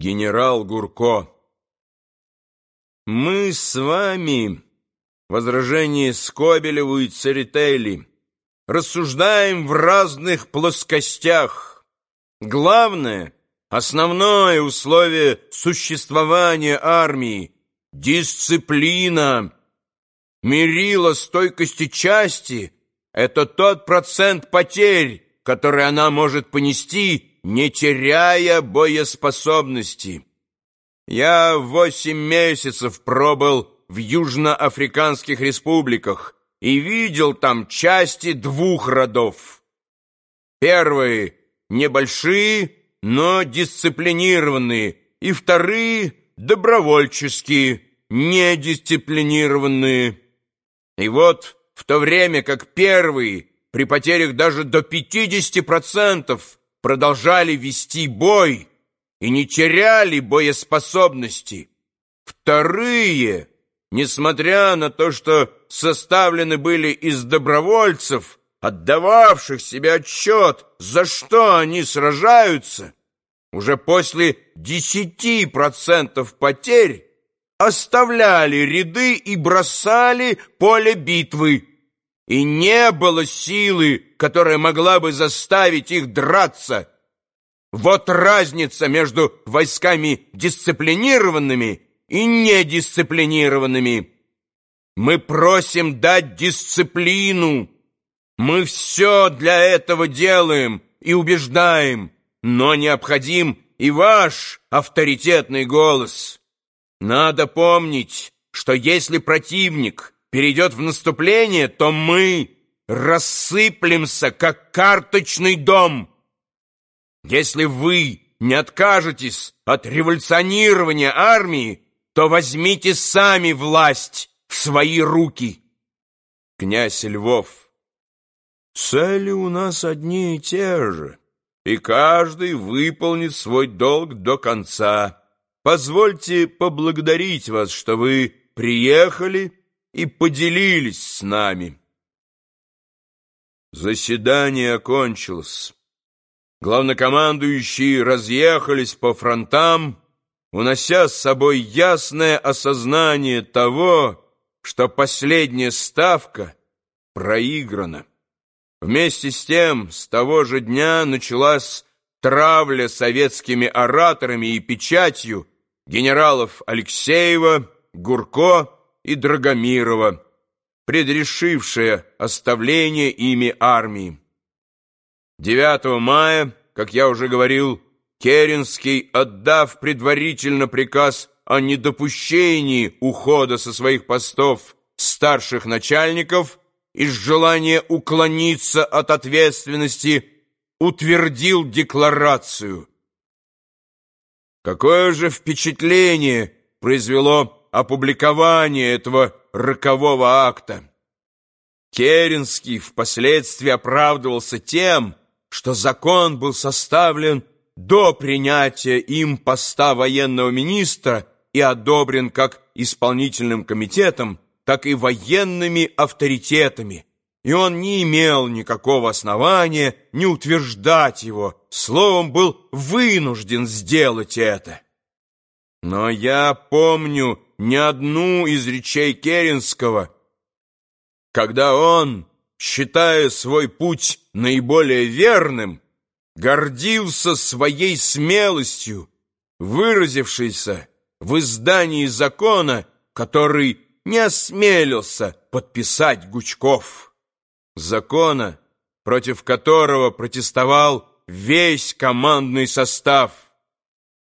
Генерал Гурко. Мы с вами, возражение Скобелеву и Церетели, рассуждаем в разных плоскостях. Главное, основное условие существования армии — дисциплина. Мерило стойкости части — это тот процент потерь, который она может понести, не теряя боеспособности. Я восемь месяцев пробыл в южноафриканских республиках и видел там части двух родов. Первые — небольшие, но дисциплинированные, и вторые — добровольческие, недисциплинированные. И вот в то время как первые при потерях даже до 50% продолжали вести бой и не теряли боеспособности. Вторые, несмотря на то, что составлены были из добровольцев, отдававших себе отчет, за что они сражаются, уже после десяти процентов потерь оставляли ряды и бросали поле битвы, и не было силы, которая могла бы заставить их драться. Вот разница между войсками дисциплинированными и недисциплинированными. Мы просим дать дисциплину. Мы все для этого делаем и убеждаем, но необходим и ваш авторитетный голос. Надо помнить, что если противник перейдет в наступление, то мы рассыплемся, как карточный дом. Если вы не откажетесь от революционирования армии, то возьмите сами власть в свои руки. Князь Львов. Цели у нас одни и те же, и каждый выполнит свой долг до конца. Позвольте поблагодарить вас, что вы приехали и поделились с нами. Заседание окончилось. Главнокомандующие разъехались по фронтам, унося с собой ясное осознание того, что последняя ставка проиграна. Вместе с тем, с того же дня началась травля советскими ораторами и печатью генералов Алексеева, Гурко и Драгомирова, предрешившая оставление ими армии. 9 мая, как я уже говорил, Керенский, отдав предварительно приказ о недопущении ухода со своих постов старших начальников из желания уклониться от ответственности, утвердил декларацию. Какое же впечатление произвело опубликование этого рокового акта. Керенский впоследствии оправдывался тем, что закон был составлен до принятия им поста военного министра и одобрен как исполнительным комитетом, так и военными авторитетами, и он не имел никакого основания не утверждать его, словом, был вынужден сделать это. Но я помню ни одну из речей Керенского, когда он, считая свой путь наиболее верным, гордился своей смелостью, выразившейся в издании закона, который не осмелился подписать Гучков. Закона, против которого протестовал весь командный состав